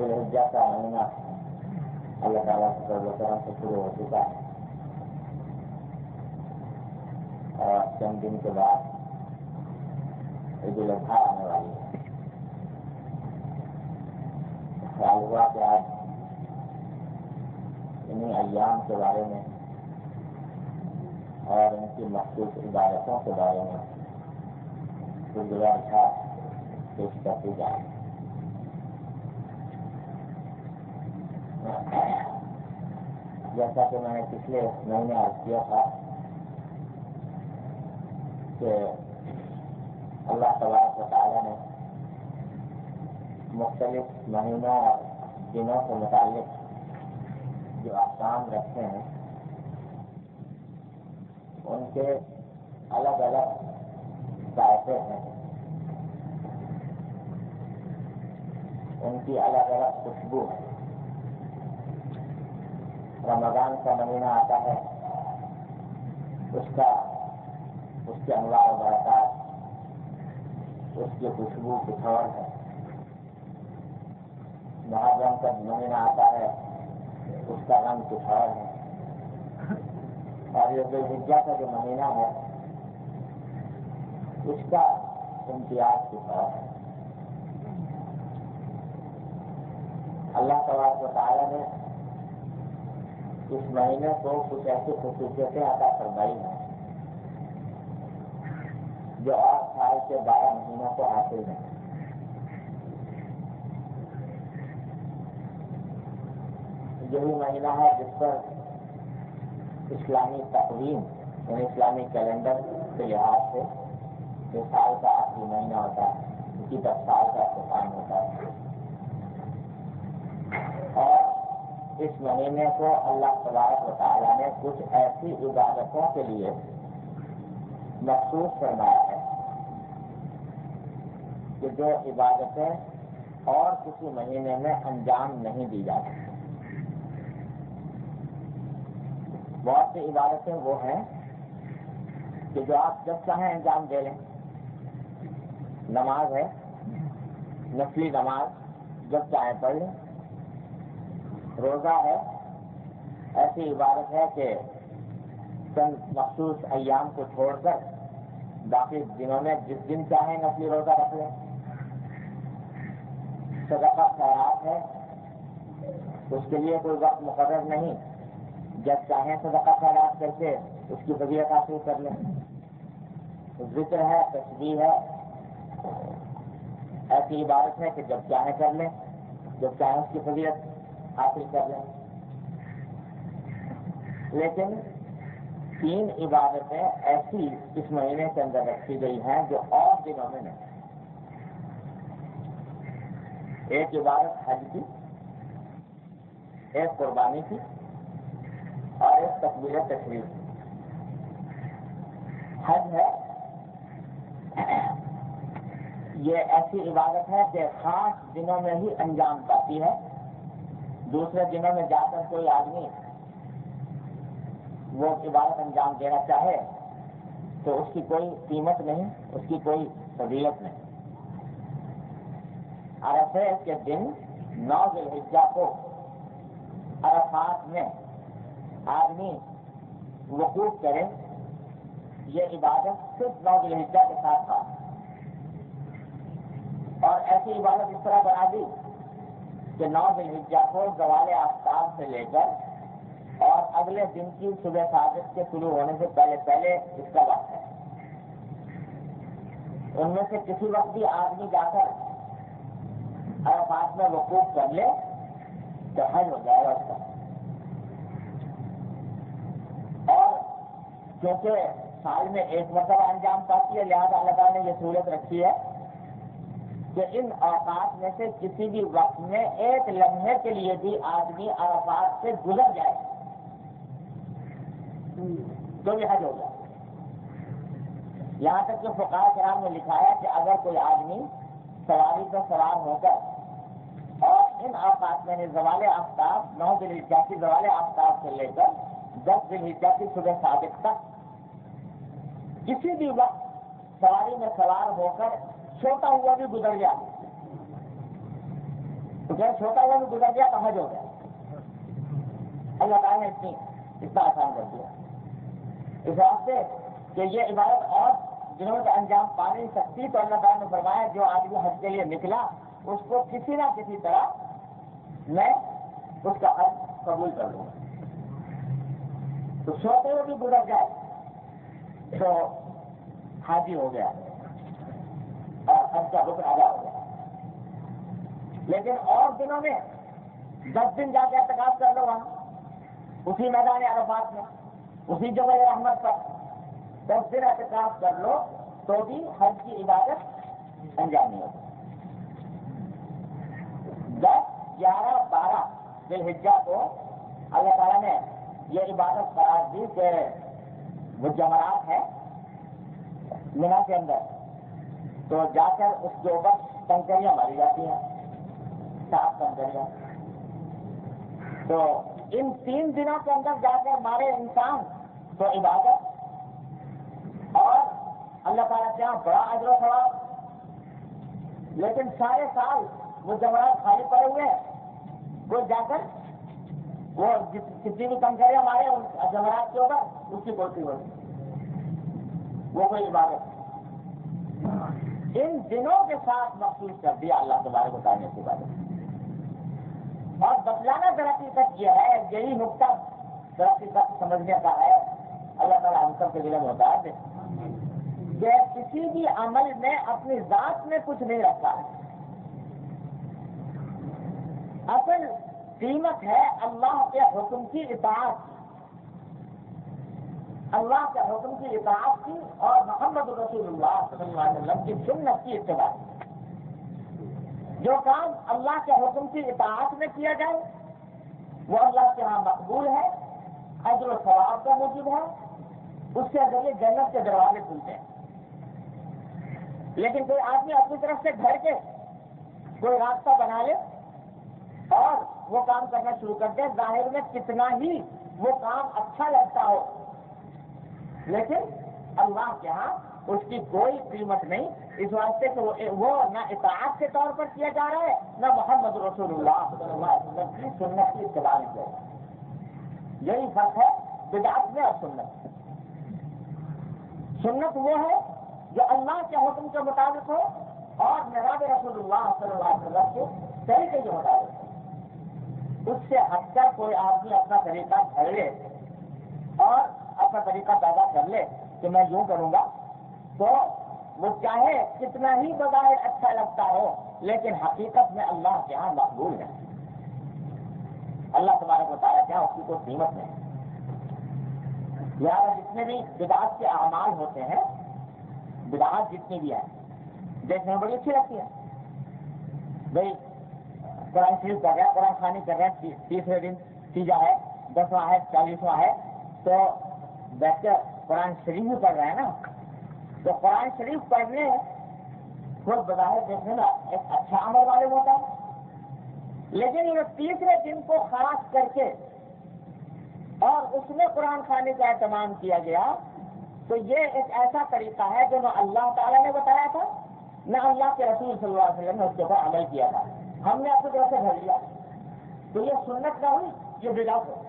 ذوالحجہ کا مہینہ اللہ تعالیٰ کے فضل و کرم سے شروع ہو چکا ہے اور چند دن کے بعد عید الاضحیٰ آنے والی ہے خیال ہوا کہ آج انہیں ایام کے بارے میں اور ان کی مخصوص عبادتوں کے بارے میں کچھ اچھا پیش کرتی جائے جیسا کہ میں نے پچھلے مہینے عرض کیا تھا کہ اللہ تبارک و تعالیٰ نے مختلف مہینوں اور دنوں کے متعلق جو احکام رکھتے ہیں، ان کے الگ الگ ذائقے ہیں۔ ان کی الگ الگ خوشبو ہے۔ رمضان کا مہینہ آتا ہے، اس کا، اس کے انواع و برکات، اس کی خوشبو کچھ اور ہے۔ محرم کا مہینہ آتا ہے، اس کا رنگ کچھ اور ہے۔ اور یہ دلجا کا جو مہینہ ہے، اس کا امتیاز کچھ اور ہے۔ اللہ تبارک و تعالیٰ نے اس مہینے کو کچھ ایسی خصوصیتیں عطا فرمائی ہیں جو اور سال کے بارہ مہینوں کو حاصل ہیں یہی مہینہ ہے جس پر اسلامی تقویم یعنی اسلامی کیلنڈر کے لحاظ سے جو سال کا آخری مہینہ ہوتا ہے اسی پر سال کا اختتام ہوتا ہے اور اس مہینے کو اللہ تبارک و تعالیٰ نے کچھ ایسی عبادتوں کے لیے مخصوص فرمایا ہے کہ جو عبادتیں اور کسی مہینے میں انجام نہیں دی جا سکتی بہت سی عبادتیں وہ ہیں کہ جو آپ جب چاہیں انجام دے لیں۔ نماز ہے، نفلی نماز جب چاہیں پڑھ لیں۔ روزہ ہے۔ ایسی عبادت ہے کہ چند مخصوص ایام کو چھوڑ کر باقی دنوں میں جس دن چاہیں نفلی روزہ رکھ لیں۔ صدقہ خیرات ہے۔ اس کے لیے کوئی وقت مقرر نہیں۔ جب چاہیں صدقہ خیرات کر کے اس کی طبیعت حاصل کر لیں۔ ذکر ہے تصویر ہے۔ ایسی عبادت ہے کہ جب چاہیں کر لیں، جب چاہیں اس کی طبیعت حاصل کر لیں لیکن تین عبادتیں ایسی اس مہینے کے اندر رکھی گئی ہیں جو اور دنوں میں نہیں۔ ایک عبادت حج کی، ایک قربانی کی اور ایک تقبیر تشریف کی۔ حج ہے، یہ ایسی عبادت ہے کہ خاص دنوں میں ہی انجام پاتی ہے۔ دوسرے دنوں میں جا کر کوئی آدمی وہ عبادت انجام دینا چاہے تو اس کی کوئی قیمت نہیں، اس کی کوئی فضیلت نہیں۔ عرفے کے دن نو ذوالحجہ کو عرفات میں آدمی وقوف کرے، یہ عبادت صرف نو ذوالحجہ کے ساتھ تھا اور ایسی عبادت اس طرح بنا دی کہ نو کو زوال آفتاب سے لے کر اور اگلے دن کی صبح صادق کے شروع ہونے سے پہلے پہلے اس کا وقت ہے۔ ان میں سے کسی وقت بھی آدمی جا کر عرفات میں وقوف کر لے تو حج ہو جائے گا اس کا۔ اور کیونکہ سال میں ایک مرتبہ انجام پاتی ہے، لہٰذا اللہ تعالیٰ نے یہ سہولت رکھی ہے۔ کہ ان اوقات میں سے کسی بھی وقت میں ایک لمحے کے لیے بھی آدمی عرفات سے گزر جائے۔ تو یہ حج ہو جائے یہاں تک کہ فقار کرام نے لکھا ہے کہ اگر کوئی آدمی سواری پر سوار ہو کر اور ان اوقات میں زوال آفتاب، نو دن کی زوال آفتاب سے لے کر دس دن کی صبح صادق تک کسی بھی وقت سواری میں سوار ہو کر چھوٹا ہوا بھی گزر گیا۔ جب چھوٹا ہوا بھی گزر گیا تو حج ہو گیا۔ اللہ تعالیٰ نے اتنی اتنا آسان کر دیا اس واسطے کہ یہ عبادت اور جنہوں نے انجام پا نہیں سکتی تو اللہ تعالیٰ نے فرمایا، جو آدمی حج کے لیے نکلا، اس کو کسی نہ کسی طرح میں اس کا حج قبول کر لوں تو سوتے ہوئے بھی گزر جائے تو حاجی ہو گیا۔ اور حج کا رکن ادا ہو گیا لیکن اور دنوں میں دس دن جا کے احتکاب کر لو وہاں اسی میدان عرفات میں، اسی جگہ رحمت پر دس دن احتکاب کر لو تو بھی حج کی عبادت انجام نہیں ہوتی۔ دس، گیارہ، بارہ دلحجہ کو اللہ تعالیٰ نے یہ عبادت قرار دی کہ وہ جمعرات ہے مینا کے اندر۔ تو جا کر اس کے اوپر کنکریاں ماری جاتی ہیں صاف کنکریاں تو ان تین دنوں کے اندر جا کر مارے انسان تو عبادت اور اللہ تعالیٰ کے یہاں بڑا ادر و ثواب۔ لیکن سارے سال وہ جمعرات خالی پڑے ہوئے وہ جا کر وہ کتنی بھی کنکریاں ہمارے جمعرات کے اوپر، اس کی بولتی ہوتی۔ وہ کوئی عبادت۔ ان دنوں کے ساتھ مخصوص کر دیا اللہ تبارک بتانے کی بات اور بتلانا ترقی یہ ہے، یہی نقطہ ترقی سمجھنے کا ہے۔ اللہ تعالیٰ ہم سب کے دل میں ہوتا ہے۔ کہ کسی بھی عمل میں اپنی ذات میں کچھ نہیں رکھتا۔ ہے اصل قیمت ہے اللہ کے حکم کی اطاعت۔ اللہ کے حکم کی اطاعت کی اور محمد رسول اللہ صلی اللہ علیہ وسلم کی سنت کی اتباع. جو کام اللہ کے حکم کی اطاعت میں کیا جائے، وہ اللہ کے ہاں مقبول ہے حضر و ثواب کا موجود ہے، اس کے ذریعے جنت کے دروازے کھلتے ہیں۔ لیکن کوئی آدمی اپنی طرف سے گھر کے کوئی راستہ بنا لے اور وہ کام کرنا شروع کر دے، ظاہر میں کتنا ہی وہ کام اچھا لگتا ہو لیکن اللہ کے ہاں اس کی کوئی قیمت نہیں، اس واسطے کہ وہ نہ اطاعت کے طور پر کیا جا رہا ہے، نہ محمد رسول اللہ صلی اللہ علیہ وسلم کی سنت کی اتباع میں یہی فرق ہے بدعت میں اور سنت سنت وہ ہے جو اللہ کے حکم کے مطابق ہو اور نواب رسول اللہ صلی اللہ علیہ وسلم کے طریقے کے مطابق ہو۔ اس سے ہٹ کر کوئی آدمی اپنا طریقہ گھر لے اور اپنا طریقہ پیدا کر لے کہ میں یوں کروں گا۔ تو وہ چاہے کتنا ہی بظاہر اچھا لگتا ہو، لیکن حقیقت میں اللہ کے یہاں مقبول ہے۔ اللہ تمہارے کو بتایا کیا اس کی کوئی قیمت نہیں۔ لہٰذا جتنے بھی بداعت کے اعمال ہوتے ہیں بداعت جتنی بھی ہیں، دیکھنے میں بڑی اچھی لگتی ہے بھائی، قرآن شریف کر رہے ہیں، قرآن خانی کر رہے ہیں، تیسرے دن تیجا ہے، دسواں ہے، چالیسواں ہے، تو بیٹھ کر قرآن شریف بھی پڑھ رہے ہیں نا۔ تو قرآن شریف پڑھنے خود بظاہر دیکھنے میں ایک اچھا عمل معلوم ہوتا ہے۔ لیکن یہ تیسرے دن کو خاص کر کے اور اس میں قرآن خانے کا اہتمام کیا گیا تو یہ ایک ایسا طریقہ ہے جو نہ اللہ تعالیٰ نے بتایا تھا، نہ اللہ کے رسول صلی اللہ علیہ وسلم نے اس کے اوپر عمل کیا تھا۔ ہم نے اپنی طرف سے بھر لیا۔ تو یہ سنت نہ ہوئی، یہ بگا ہو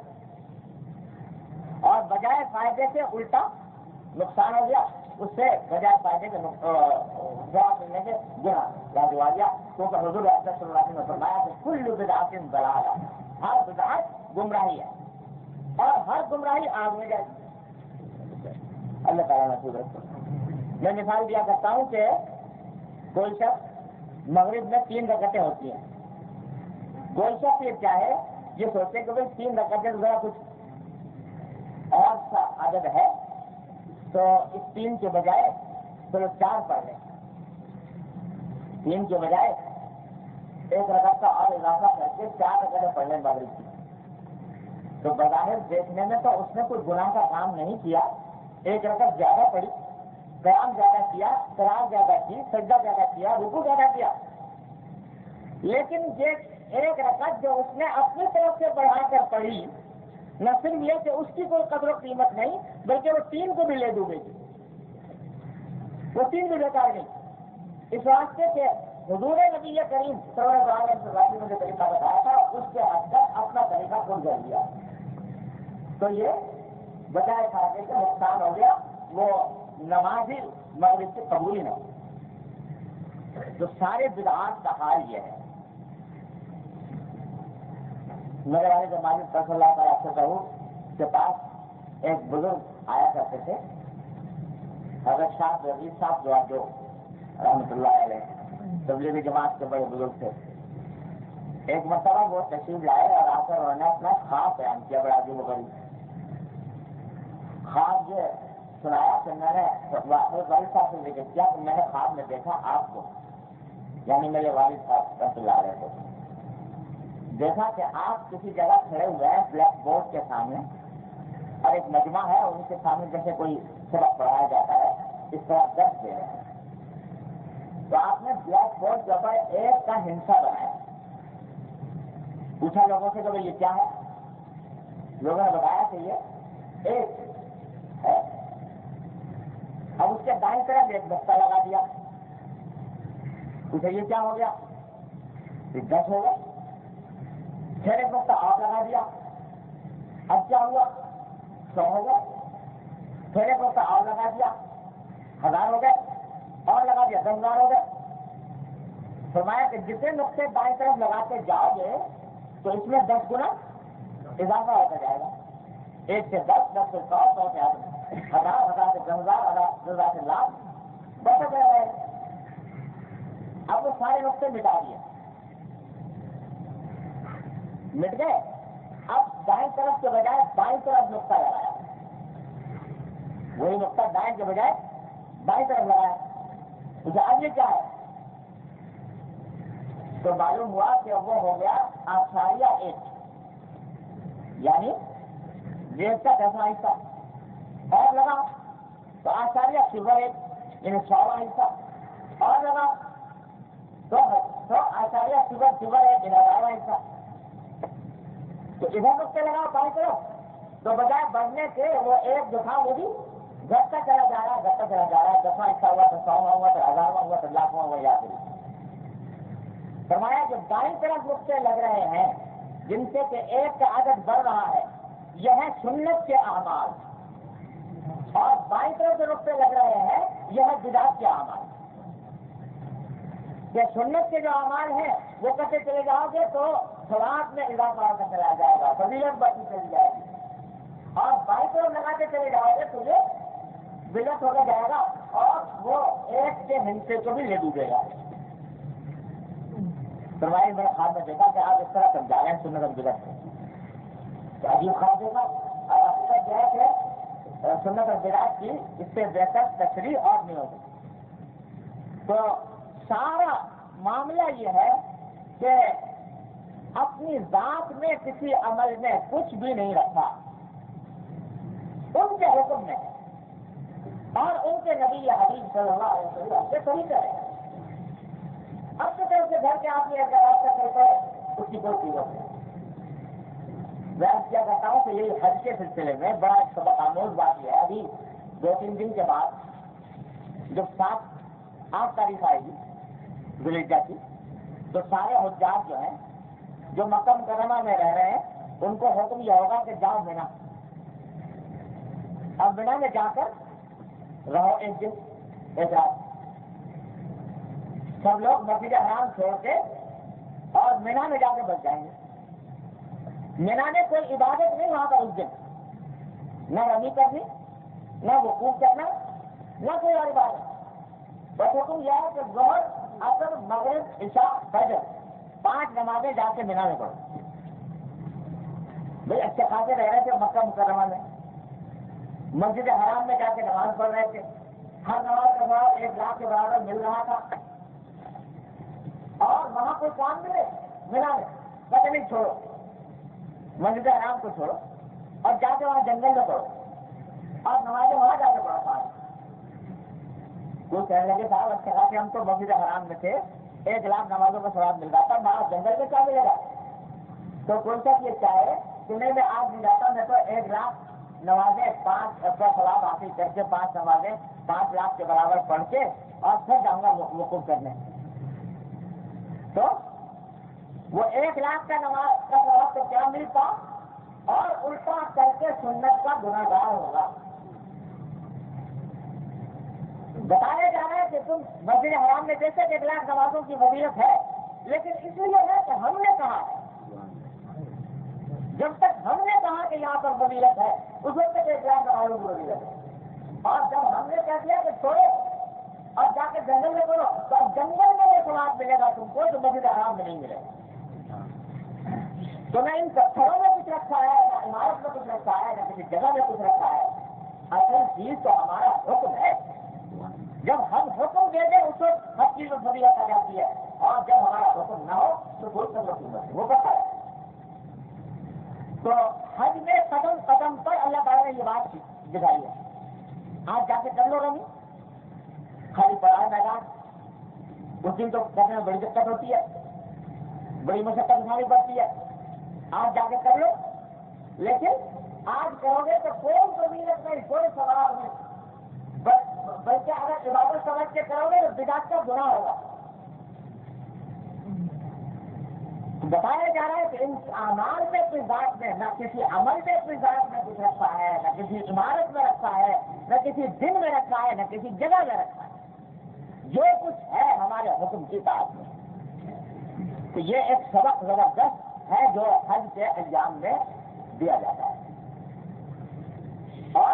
اور بجائے فائدے سے الٹا نقصان ہو گیا۔ اس سے بجائے فائدے کے جواب ملنے کے گنا یاد ہوا گیا کیونکہ حضور صلی اللہ علیہ نے فرمایا کہ کل بدعات دلال ہر بدعت گمراہی ہے۔ اور ہر گمراہی آگ میں جائے اللہ تعالیٰ نے رکھو میں مثال دیا کرتا ہوں کہ کوئی شخص مغرب میں تین رکعتیں ہوتی ہیں۔ کوئی شخص یہ چاہے یہ سوچے کہ بھائی تین رکعتیں ذرا کچھ اور سا عدد ہے، تو اس تین کے بجائے چلو چار پڑھ لیں۔ تین کے بجائے ایک رکعت کا اور اضافہ کر کے چار رکعتیں پڑھ لیں مغرب کی۔ تو بظاہر دیکھنے میں تو اس نے کوئی گناہ کا کام نہیں کیا، ایک رقم زیادہ پڑی قیام زیادہ کیا قرار زیادہ کی، سجدہ زیادہ کیا رکو زیادہ کیا۔ لیکن یہ ایک رقط جو اس نے اپنی طرف سے بڑھا کر پڑھی نہ صرف یہ کہ اس کی کوئی قدر و قیمت نہیں، بلکہ وہ تین کو بھی لے ڈوبے گی۔ وہ تین بھی بیکار نہیں۔ اس واسطے کہ حضور نبی کریم صلی اللہ علیہ وسلم نے جو طریقہ بتایا تھا، اس کے حد تک اپنا طریقہ خود کر لیا۔ تو یہ بجائے کھانے کے نقصان ہو گیا، وہ نمازی مغرب سے قبول ہی نہ ہو تو سارے بدعات کا حال یہ ہے میرے والے جو مالک صلی اللہ تعالیٰ سے کہوں کے پاس ایک بزرگ آیا کرتے تھے۔ حضرت شاہ رضیز صاحب جو جو رحمۃ اللہ علیہ، تبلیغی جماعت کے بڑے بزرگ تھے۔ ایک مرتبہ وہ تشریف لائے اور آ کر انہوں نے اپنا خواب بیان کیا، بڑا عجیب و غریب۔ خواب یہ سنایا کہ میں نے والد صاحب سے ذکر کیا کہ میں نے خواب میں دیکھا آپ کو یعنی میرے والد صاحب رحمۃ اللہ علیہ کو۔ دیکھا کہ آپ کسی جگہ کھڑے ہوئے ہیں بلیک بورڈ کے سامنے اور ایک مجمع ہے ان کے سامنے جیسے کوئی سبق پڑھایا جاتا ہے، اس طرح درد دے رہے ہیں۔ تو آپ نے بلیک بورڈ کے اوپر ایک کا ہنسا بنایا۔ پوچھا لوگوں سے کہ یہ کیا ہے؟ لوگوں نے بتایا کہ یہ ایک ہے۔ اب اس کے دائیں طرف ایک بستہ لگا دیا۔ پوچھا یہ کیا ہو گیا؟ دس ہو گیا پھر ایک وقت آپ لگا دیا۔ اب کیا ہوا؟ سو ہو گئے۔ پھر ایک وقت آپ لگا دیا۔ ہزار ہو گئے۔ اور لگا دیا۔ دس ہزار ہو گئے۔ فرمایا کہ جتنے نقطے بائیں طرف لگاتے جاؤ گے، تو اس میں دس گنا اضافہ ہوتا جائے گا۔ ایک سے دس دس سے سو سو سے ہزار۔ ہزار سے دس ہزار ہزار ہزار سے لاکھ۔ بڑھتے رہے اب وہ سارے نقطے مٹا دیے۔ مٹ گئے۔ اب دائیں طرف کے بجائے بائیں طرف نقطہ لگایا وہی نقطہ دائیں کے بجائے بائیں طرف لگایا مجھے اب یہ کیا ہے؟ تو معلوم ہوا کہ وہ ہو گیا آساریہ ایک۔ یعنی ڈیڑھ کا دسواں حصہ۔ اور لگا تو آساریہ صبح ایک یعنی سواں حصہ۔ اور لگا تو آساریہ صبح صبح ایک یعنی بارہواں حصہ۔ تو ادھر اس نقطے لگاؤ بائیں طرف تو بجائے بڑھنے کے وہ ایک جو تھا وہ بھی گھٹتا چلا جا رہا ہے گھٹتا چلا جا رہا ہے۔ دسواں حصہ ہوا تو سواں ہوا تو ہزارواں ہوا تو لاکھواں ہوا یا پھر فرمایا کہ دائیں طرف نقطے لگ رہے ہیں، جن سے کہ ایک کا عدد بڑھ رہا ہے، یہ ہے سنت کے اعمال۔ اور بائیں طرف جو نقطے لگ رہے ہیں، یہ ہے بدعت کے اعمال۔ یہ سنت کے جو اعمال ہیں، وہ کرتے چلے جاؤ گے تو خوراک میں اضافہ ہوتا چلا جائے گا، فضیلت بڑھتی چلی جائے گی۔ اور بائیں طرف لگاتے چلے جاؤ گے تجھے بلت ہوتا جائے گا اور وہ ایک کے ہنسے کو بھی لے ڈوبے گا۔ فرمائی میں خواب میں دیکھا کہ آپ اس طرح سمجھا رہے ہیں، سنت اور بلت عجیب خواب دیکھا اور حقیقت جو ہے کہ سنت اور بلاد کی اس سے بہتر تشریح اور نہیں ہو سکتی تو سارا معاملہ یہ ہے کہ اپنی ذات میں کسی عمل میں کچھ بھی نہیں رکھا۔ ان کے حکم میں۔ اور ان کے نبی حبیب صلی اللہ علیہ وسلم سے طریقہ ہے اب تو طرف سے گھر کے آپ نے اعتراض کرتے تھے اس کی کوئی قیمت نہیں۔ میں کیا کرتا ہوں کہ یہ حج کے سلسلے میں بڑا ایک سبق آموز بات یہ ہے۔ ابھی دو تین دن کے بعد جب سات، آٹھ تاریخ آئے گی ولیجا کی، تو سارے حجاج جو ہیں جو مکہ مکرمہ میں رہ رہے ہیں، ان کو حکم یہ ہوگا کہ جاؤ بنا اب بنا میں جا کر رہو ایک دن، ایک رات۔ سب لوگ مسجد حرام چھوڑ کے اور مینا میں جا کے بچ جائیں گے۔ مینا میں کوئی عبادت نہیں وہاں پر اس دن۔ نہ رمی کرنی، نہ وقوف کرنا، نہ کوئی اور عبادت۔ بس حکم یہ ہے کہ زہر اصل مغرب، عشاء، فجر۔ پانچ نمازیں جا کے مینا میں پڑھو بھائی اچھے خاصے رہ رہے تھے مکہ مکرمہ میں۔ مسجد حرام میں جا کے نماز پڑھ رہے تھے۔ ہر نماز کا بعد ایک لاکھ کے برابر مل رہا تھا۔ اور وہاں کوئی کام ملے ملا میں پتہ نہیں چھوڑو۔ مسجد حرام کو چھوڑو۔ اور جا کے وہاں جنگل میں پڑھو۔ اور نمازیں وہاں جا کے پڑھو۔ پانچ وہ کہنے لگے صاحب اچھا کہا کہ ہم تو مسجد حرام میں تھے۔ ایک لاکھ نمازوں کا سواب مل رہا تھا جنگل میں کیا ملے گا؟ تو کون سا یہ چاہے کہ نہیں، میں آج نہیں جاتا، میں تو ایک لاکھ نمازیں، پانچ کا سواب حاصل کر کے پانچ نمازیں پانچ لاکھ کے برابر پڑھ کے اور پھر جاؤں گا وقوف کرنے۔ تو وہ ایک لاکھ کا نماز، کا جواب تو کیا ملتا؟ اور الٹا کر کے سنت کا گناگار ہوگا۔ بتایا جا رہا ہے کہ تم مسجد حرام میں جیسے ایک لاکھ نمازوں کی وبیعت ہے، لیکن اس لیے ہے کہ ہم نے کہا، جب تک ہم نے کہا کہ یہاں پر وبیعت ہے، اس وقت تک ایک لاکھ نمازوں کی وبیعت ہے۔ اور جب ہم نے کہہ دیا کہ چھوڑو اور جا کے جنگل میں کرو تو اب جنگل میں یہ سواد ملے گا تم کو تو مسجد حرام میں نہیں ملے۔ گا تو نہ ان پتھروں میں کچھ رکھا ہے، نہ عمارت میں کچھ رکھا ہے، نہ کسی جگہ میں کچھ رکھا ہے۔ اصل چیز تو ہمارا حکم ہے۔ جب ہم حکم دے دیں، اس وقت ہر چیز میں فضیلت آ جاتی ہے۔ اور جب ہمارا حکم نہ ہو، تو کوئی سب نہیں وہ پتہ ہے۔ تو حج میں قدم قدم پر اللہ تعالیٰ نے یہ بات دکھائی ہے۔ آج جا کے کر لو رمی۔ خالی پڑا ہے میدان۔ اس دن تو کرنے میں بڑی دقت ہوتی ہے۔ بڑی مشقت اٹھانی پڑتی ہے۔ آج جا کے کر لو۔ لیکن آج کرو گے تو کوئی قبیلت نہیں کوئی سوال نہیں بلکہ اگر عبادت سمجھ کے کرو گے تو بداعت کا گناہ ہوگا۔ بتایا جا رہا ہے کہ ان اعمال میں کوئی ذات میں نہ کسی عمل میں کوئی ذات میں کچھ رکھا ہے، نہ کسی عمارت میں رکھا ہے، نہ کسی دن میں رکھا ہے، نہ کسی جگہ میں رکھا ہے۔ جو کچھ ہے ہمارے حکم کی بات میں۔ تو یہ ایک سبق زبردست ہے جو حج کے انجام میں دیا جاتا ہے۔ اور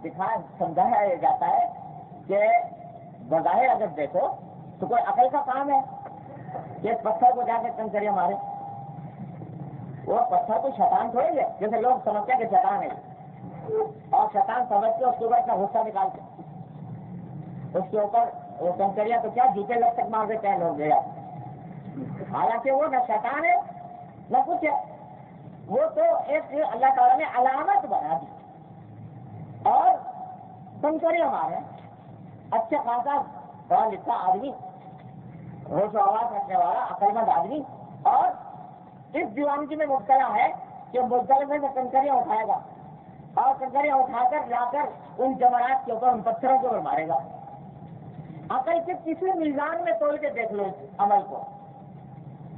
دکھا سمجھایا جاتا ہے کہ بظاہر اگر دیکھو تو کوئی عقل کا کام ہے کہ پتھر کو جا کے کنکریاں مارے۔ وہ پتھر کو شیطان تھوڑی ہے، جیسے لوگ سمجھتے ہیں کہ شیطان ہے۔ اور شیطان سمجھ کے اس کے اوپر اپنا غصہ نکالتے اس کے اوپر وہ کنکریاں تو کیا جوتے لگ تک مار دیتے ہیں لوگ گیا حالانکہ وہ نہ شیطان ہے، نہ کچھ ہے۔ وہ تو ایک اللہ تعالیٰ نے علامت بنا دی۔ اور کنکریاں مارے۔ اچھا خاصا بڑا لکھا آدمی، روز و آواز رکھنے والا، عقل مند آدمی، اور اس دیوانگی میں مبتلا ہے کہ مختلف میں کنکریاں اٹھائے گا، اور کنکریاں اٹھا کر لا کر ان جماعت کے اوپر ان پتھروں کے اوپر مارے گا۔ عقل کے کسی میزان میں توڑ کے دیکھ لو اس عمل کو۔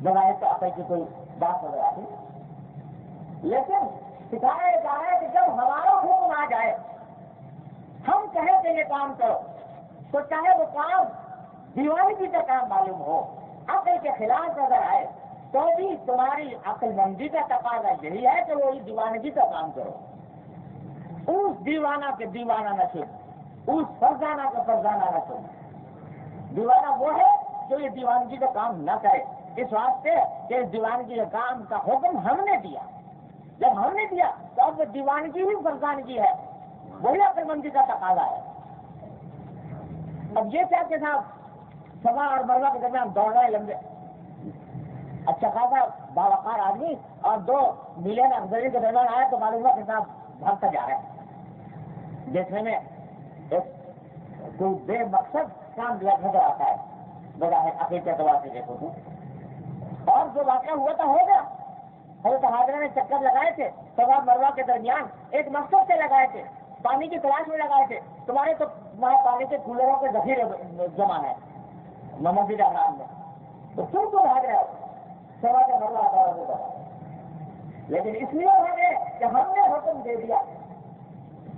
بغیر تو عقل کی کوئی بات نظر آتی۔ لیکن سکھایا جا رہا ہے کہ جب ہمارا حکم آ جائے، ہم کہیں کہ یہ کام کرو۔ تو چاہے وہ کام دیوانگی جی کا کام معلوم ہو، عقل کے خلاف نظر آئے تو بھی تمہاری عقل مندی کا تقاضا یہی ہے کہ وہ دیوانگی جی کا کام کرو۔ اس دیوانہ کے دیوانہ نہ چن اس فرزانہ کا فرزانہ نہ چن دیوانہ وہ ہے جو یہ دیوانگی جی کا کام نہ کرے۔ اس واسطے کہ اس دیوانگی کا کام کا حکم ہم نے دیا۔ جب ہم نے دیا تو اب دیوانگی ہی فرزانگی ہے۔ وہی عقل مندی کا تقاضا ہے۔ اب یہ کیا کہ صاحب سما اور مروا کے درمیان دوڑ رہے لمبے۔ اچھا خاصا باوقار آدمی اور دو ملین افزری کے درمیان آیا تو معلوم ہوا کہ صاحب بھاگتا جا رہا ہے۔ دیکھنے میں ایک کوئی بے مقصد کام دیا نظر آتا ہے۔ بظاہر عقید کے اعتبار سے دیکھو تو۔ اور جو واقعہ ہوا تھا ہو گیا۔ حضرت حاضرہ نے چکر لگائے تھے۔ سوا مروا کے درمیان ایک مقصد سے لگائے تھے۔ پانی کی تلاش میں لگائے تھے۔ تمہارے تو وہاں پانی کے کولروں کے ذخیرے جمع ہے مسجد احرام میں تو تم تو بھاگ رہے ہو؟ سوا کا مرلہ آتا ہوگا لیکن اس لیے ہمیں کہ ہم نے حکم دے دیا۔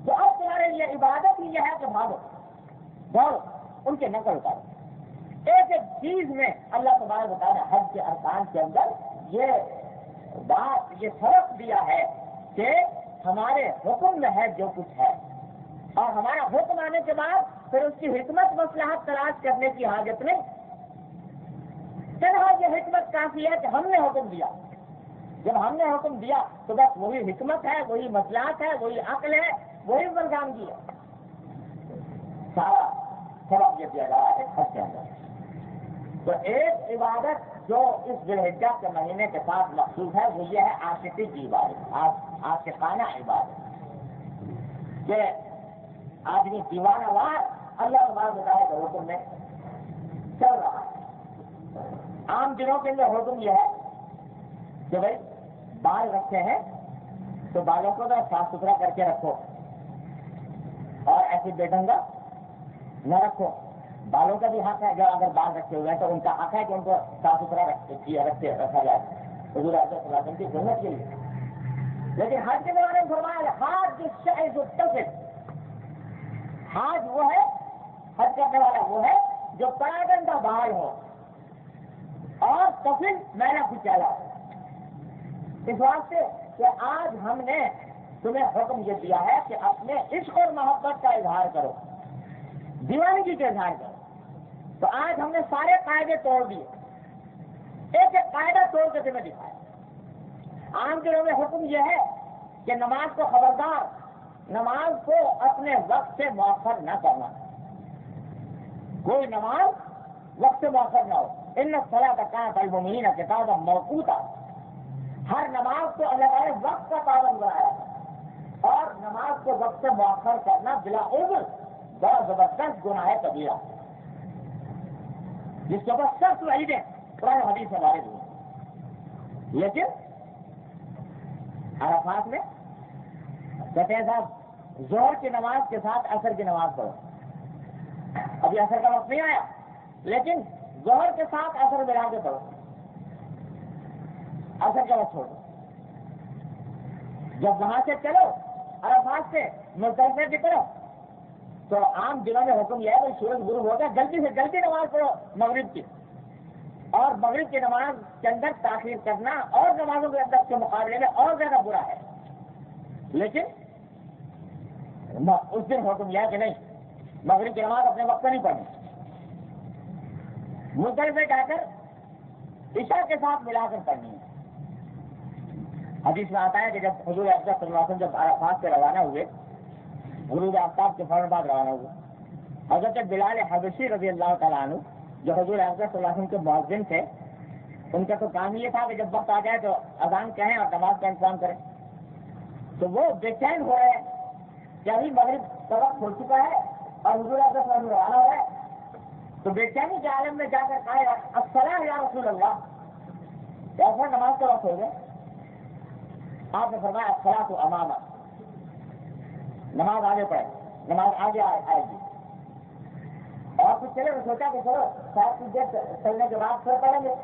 تو اب تمہارے لیے عبادت ہی یہ ہے کہ بھاگو دوڑو ان کے نقل اتارو ایک ایک چیز میں اللہ تبارک بتا رہا حج کے ارکان کے اندر یہ بات، یہ فرق دیا ہے کہ ہمارے حکم میں ہے جو کچھ ہے۔ اور ہمارا حکم آنے کے بعد پھر اس کی حکمت مسلحت تلاش کرنے کی حاجت نہیں۔ چلو یہ حکمت کافی ہے کہ ہم نے حکم دیا۔ جب ہم نے حکم دیا تو بس وہی حکمت ہے، وہی مسلحت ہے، وہی عقل ہے، وہی بلگامگی ہے۔ سارا سبق یہ دیا جا رہا ہے کے اندر تو ایک عبادت جو اس دلحجہ کے مہینے کے ساتھ مخصوص ہے، وہ یہ ہے آشتی کی عبادت آشقانہ عبادت۔ کہ آدمی دیوانہ وار اللہ تبارک بتائے کہ حکم میں چل رہا عام دنوں کے اندر حکم یہ ہے کہ بھائی بال رکھتے ہیں تو بالوں کو ذرا صاف ستھرا کر کے رکھو۔ اور ایسی بے نہ رکھو۔ بالوں کا بھی حق ہے، جو اگر بال رکھے ہوئے ہیں تو ان کا حق ہے کہ ان کو صاف ستھرا رکھتے رکھا جائے۔ حضور اللہ وسلم کی ضرورت کے لیے۔ لیکن حج کے دوران فرمایا حاج جو شاید جو حاج وہ ہے حج کرنے والا وہ ہے جو پراگن کا بال ہو۔ اور تفل میں نے کچالا اس واسطے کہ آج ہم نے تمہیں حکم یہ دیا ہے کہ اپنے عشق اور محبت کا اظہار کرو۔ دیوانگی کا اظہار کرو۔ تو آج ہم نے سارے قاعدے توڑ دیے۔ ایک ایک قاعدہ توڑ کے تمہیں دکھایا۔ عام دنوں میں حکم یہ ہے کہ نماز کو خبردار نماز کو اپنے وقت سے مؤخر نہ کرنا۔ کوئی نماز وقت سے مؤخر نہ ہو۔ ان سلا کا کہاں تلبمین کتاب موقوتا۔ ہر نماز کو الگ الگ وقت کا پابند بنایا۔ اور نماز کو وقت سے مؤخر کرنا بلا عمر بڑا زبردست گناہ ہے کبیرہ۔ جس کے بعد سخت ہے قرآن حدیث ہمارے لیے لیکن عرفات میں کہتے ہیں صاحب زور کی نماز کے ساتھ اثر کی نماز پڑھو۔ ابھی اثر کا وقت نہیں آیا، لیکن زہر کے ساتھ اثر ملا کے پڑھو۔ اثر کا وقت چھوڑو۔ جب وہاں سے چلو، عرفات سے مزدلفے کی طرف، تو عام دنوں میں حکم یہ ہے کہ سورج غروب ہوگا جلدی سے جلدی نماز پڑھو مغرب کی۔ اور مغرب کی نماز کے اندر تاخیر کرنا اور نمازوں کے اندر کے مقابلے میں اور زیادہ برا ہے۔ لیکن اس دن حکم یہ ہے کہ نہیں، مغرب کی نماز اپنے وقت نہیں پڑھنی۔ مدل سے جا کر عشاء کے ساتھ ملا کر پڑھنی۔ ہے حدیث میں آتا ہے کہ جب حضور افضل صلی اللہ علیہ وسلم جب عرفات سے روانہ ہوئے غروب آفتاب کے فوراً بعد روانہ ہوئے۔ حضرت بلال حبشی رضی اللہ تعالیٰ عنہ، جو حضور افضل صلی اللہ علیہ وسلم کے معذن تھے، ان کا تو کام یہ تھا کہ جب وقت آ جائے تو اذان کہیں اور نماز کا انتظام کریں۔ تو وہ بے چین ہو رہے ہیں مغرب کا وقت ہو چکا ہے اور حضور افضل صلی روانہ ہو رہا ہے، تو بے چینی کے عالم میں جا کر کہا السلام یا رسول اللہ۔ ایسا نماز کا وقت ہو گیا۔ آپ نے فرمایا اخلا تو اماما۔ نماز آگے پڑے نماز آگے آئے گی۔ اور پھر چلے تو سوچا کہ چلو شاید کچھ دیر چلنے کے بعد پھر پڑھیں گے۔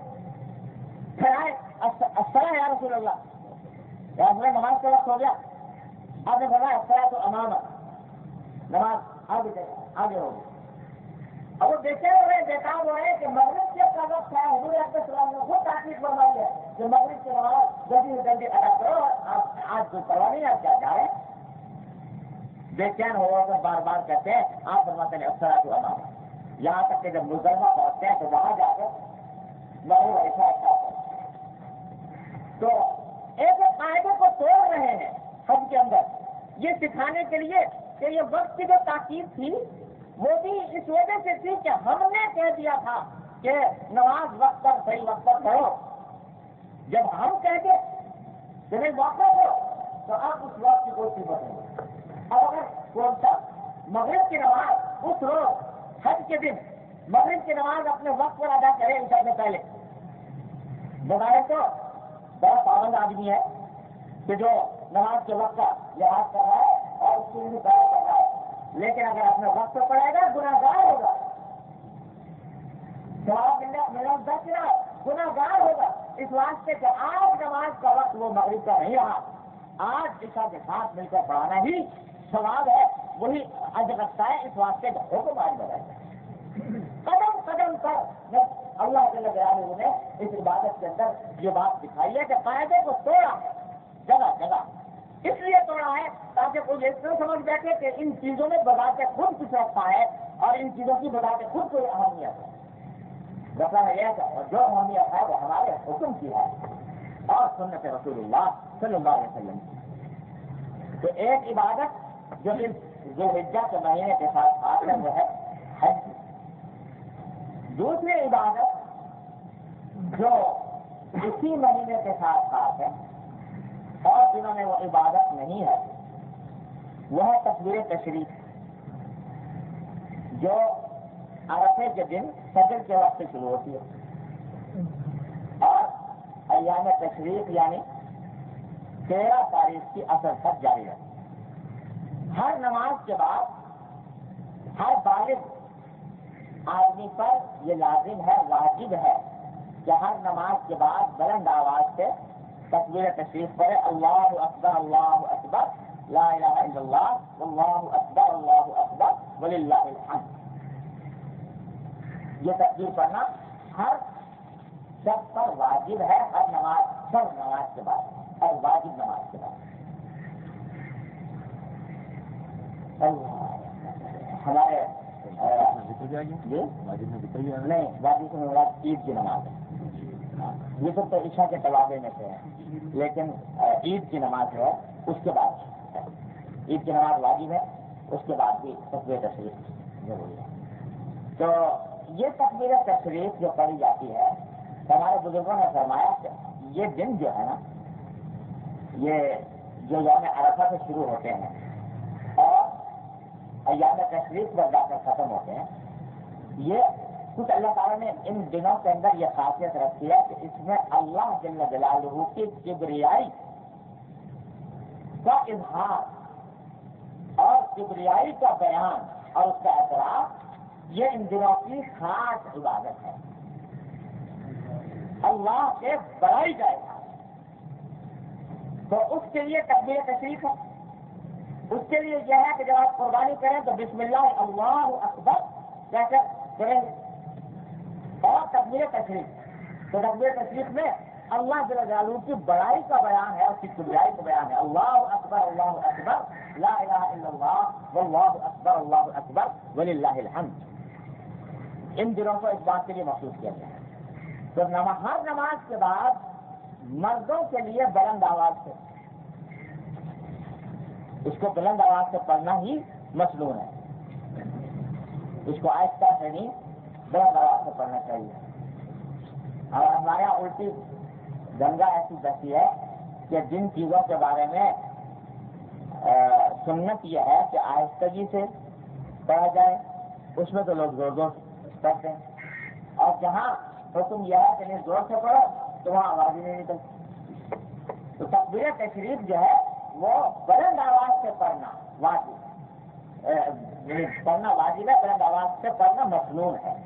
پھر آئے اصلا یا رسول اللہ۔ یا نماز کا وقت ہو گیا۔ آپ نے فرمایا اخلا تو اماما نماز آگے آگے ہوگی اب وہ دیکھتے ہو رہے بےتاب ہو رہے کہ مغرب کے کا وقت ہے حضور علیہ السلام نے خود تاکید فرمائی ہے کہ مغرب کے بعد جلدی سے جلدی ادا کرو آپ آج جو کروا نہیں آپ کیا جا رہے بے چین ہو کر بار بار کہتے ہیں، آپ فرماتے ہیں افسرا کو امام یہاں تک کہ جب مزرمہ پہنچتے ہیں تو وہاں جا کر مغرب ایسا اچھا تو ایک قاعدے کو توڑ رہے ہیں ہم کے اندر یہ سکھانے کے لیے کہ یہ وقت کی جو تاکید تھی وہ بھی اس وجہ سے تھی کہ ہم نے کہہ دیا تھا کہ نماز وقت پر صحیح وقت پر پڑھو۔ جب ہم کہہ کہتے کہ نہیں موقع ہو تو آپ اس وقت کی کوئی قیمت نہیں اب اگر کون سا مغرب کی نماز اس روز، حج کے دن مغرب کی نماز اپنے وقت پر ادا کرے ان سے پہلے۔ بظاہر تو بڑا پابند آدمی ہے کہ جو نماز کے وقت کا لحاظ کر رہا ہے اور اس کی کر رہا ہے۔ لیکن اگر اپنے وقت پہ پڑے گا گناگار ہوگا۔ جواب ملنا دس رہا گناگار ہوگا۔ اس واسطے کہ آج نماز کا وقت وہ مغرب کا نہیں رہا۔ آج عشا کے ساتھ مل کر پڑھانا ہی سوال ہے۔ وہی اج رکھتا ہے، اس واسطے کا حکم آج بتائے قدم قدم پر اللہ کے نے اس عبادت کے اندر یہ بات دکھائی ہے کہ قاعدے کو توڑا۔ ہے جگہ جگہ۔ اس لیے توڑا ہے تاکہ کوئی اس طرح سمجھ بیٹھے کہ ان چیزوں میں بتا کے خود کچھ رکھتا ہے اور ان چیزوں کی بتا کے خود کوئی اہمیت ہے رکھا ہے یہ اور جو اہمیت ہے وہ ہمارے حکم کی ہے۔ اور سنت رسول اللہ صلی اللہ علیہ وسلم کی۔ تو ایک عبادت جو جو ہجا کے مہینے کے ساتھ خاص ہے وہ ہے حج۔ دوسری عبادت جو اسی مہینے کے ساتھ خاص ہے اور جنہوں میں وہ عبادت نہیں ہے۔ وہ تصویر تشریف۔ جو عرفے کے دن فجر کے وقت سے شروع ہوتی ہے۔ اور ایام تشریف یعنی تیرہ تاریخ کی اثر تک جاری ہے۔ ہر نماز کے بعد ہر بالغ آدمی پر یہ لازم ہے، واجب ہے کہ ہر نماز کے بعد بلند آواز سے تصویر تشریف پڑے اللہ اکبر اللہ اکبر لا الہ الا اللہ اللہ اکبر اللہ اکبر ولی اللہ الحمد. یہ تصویر پڑھنا ہر شخص پر واجب ہے ہر نماز سب نماز کے بعد ہر واجب نماز کے بعد. ہمارے نہیں واجب سے مراد عید کی نماز ہے۔ یہ سب تو عشاء کے تبادلے میں سے ہے لیکن عید کی نماز ہے، اس کے بعد۔ عید کی نماز واجب ہے، اس کے بعد بھی تصویر تشریف ضروری ہے۔ تو یہ تصویر تشریف جو پڑھی جاتی ہے، ہمارے بزرگوں نے فرمایا کہ یہ دن جو ہے نا، یہ جو یوم عرفہ سے شروع ہوتے ہیں، اور ایام تشریف پر جا کر ختم ہوتے ہیں، یہ کچھ اللہ تعالیٰ نے ان دنوں کے اندر یہ خاصیت رکھی ہے کہ اس میں اللہ جل جلالہ کی کبریائی کا اظہار اور کبریائی کا بیان اور اس کا اعتراف، یہ ان دنوں کی خاص عبادت ہے۔ اللہ کے بڑائی جائے گا۔ تو اس کے لیے تقبیر تشریف ہے۔ اس کے لیے یہ ہے کہ جب آپ قربانی کریں تو بسم اللہ اللہ اکبر کیسے کریں گے اور تقبیر تشریف تو تقبیر تشریف میں اللہ جل جلالو کی بڑائی کا بیان ہے اس کی کبریائی کا بیان ہے۔ اللہ اکبر اللہ اکبر، لا الہ الا اللہ، واللہ اکبر، اللہ اکبر ولی اللہ الحمد۔ ان دنوں کو اس بات کے لیے محسوس کیا گیا ہے۔ تو نماز ہر نماز کے بعد مردوں کے لیے بلند آواز سے اس کو بلند آواز سے پڑھنا ہی مصنون ہے۔ اس کو آہستہ سے نہیں، بلند آواز سے پڑھنا چاہیے۔ اور ہمارے یہاں الٹی گنگا ایسی بسی ہے کہ جن چیزوں کے بارے میں سنت یہ ہے کہ آہستگی سے پڑھا جائے، اس میں تو لوگ زور زور پڑھتے ہیں۔ اور جہاں حکم یہ ہے کہ نہیں، زور سے پڑھو، تو وہاں آواز ہی نہیں نکلتی۔ تو تقبیر تشریف جو ہے، وہ بلند آواز سے پڑھنا واجب یعنی پڑھنا واجب ہے، بلند آواز سے پڑھنا مصنون ہے۔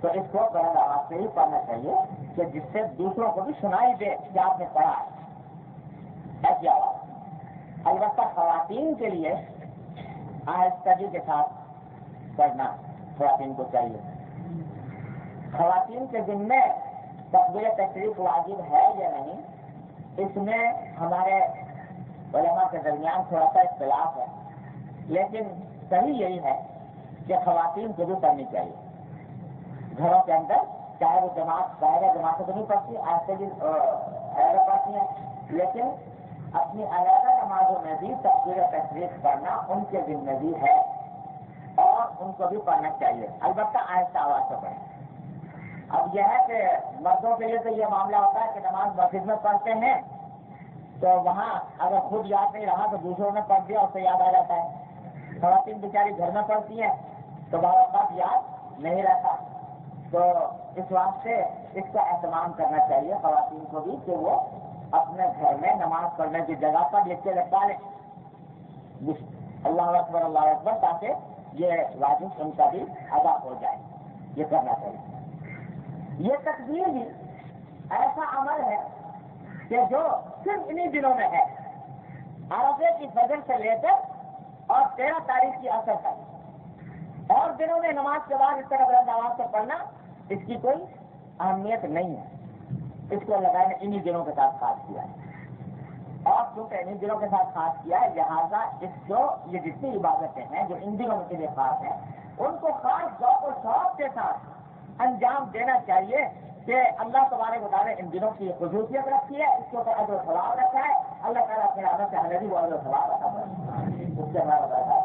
تو اس کو بلند آواز سے ہی پڑھنا چاہیے کہ جس سے دوسروں کو بھی سنائی دے کہ آپ نے پڑھا ہے۔ ایسی آواز۔ البتہ خواتین کے لیے آہستگی کے ساتھ پڑھنا خواتین کو چاہیے۔ خواتین کے دن میں تقبیر تشریف واجب ہے یا نہیں؟ اس میں ہمارے علماء کے درمیان تھوڑا سا اختلاف ہے۔ لیکن صحیح یہی ہے کہ خواتین کو بھی پڑھنی چاہیے۔ گھروں کے اندر، چاہے وہ جماعت باہر جماعتیں تو نہیں پڑھتی ایسے بھی علیحدہ پڑھتی ہیں۔ لیکن اپنی علیحدہ نمازوں میں بھی تقبیر تشریف پڑھنا ان کے دن میں بھی ہے اور ان کو بھی پڑھنا چاہیے۔ البتہ آہستہ آواز سے پڑھیں۔ اب یہ ہے کہ مردوں کے لیے تو یہ معاملہ ہوتا ہے کہ نماز مسجد میں پڑھتے ہیں، تو وہاں اگر خود یاد نہیں رہا تو دوسروں نے پڑھ دیا اس سے یاد آ جاتا ہے۔ خواتین بیچاری گھر میں پڑھتی ہیں، تو بار بار یاد نہیں رہتا۔ تو اس واسطے اس کا اہتمام کرنا چاہیے خواتین کو بھی کہ وہ اپنے گھر میں نماز پڑھنے کی جگہ پر لکھ کے لگا لیں اللہ اکبر اللہ اکبر، تاکہ یہ واجب ان کا بھی ادا ہو جائے۔ یہ کرنا چاہیے۔ یہ تصویر بھی ایسا عمل ہے کہ جو صرف انہی دنوں میں ہے۔ عرفے کی فجر سے لے کر اور تیرہ تاریخ کی اثر تک۔ اور دنوں میں نماز کے بعد اس طرح نماز سے پڑھنا اس کی کوئی اہمیت نہیں ہے۔ اس کو لگائے نے انہی دنوں کے ساتھ خاص کیا ہے۔ اور چونکہ انہی دنوں کے ساتھ خاص کیا ہے، لہٰذا اس کو یہ جتنی عبادتیں ہیں جو ان دنوں کے لیے خاص ہیں، ان کو خاص ذوق و شوق کے ساتھ انجام دینا چاہیے کہ اللہ تمہارے مطالعے ان دنوں کی خصوصیت رکھی ہے، اس کے اوپر ادر ثواب رکھا ہے۔ اللہ تعالیٰ اپنے عادت سے ہمیں بھی وہ ادر ثواب رکھا ہے اس سے ہمارا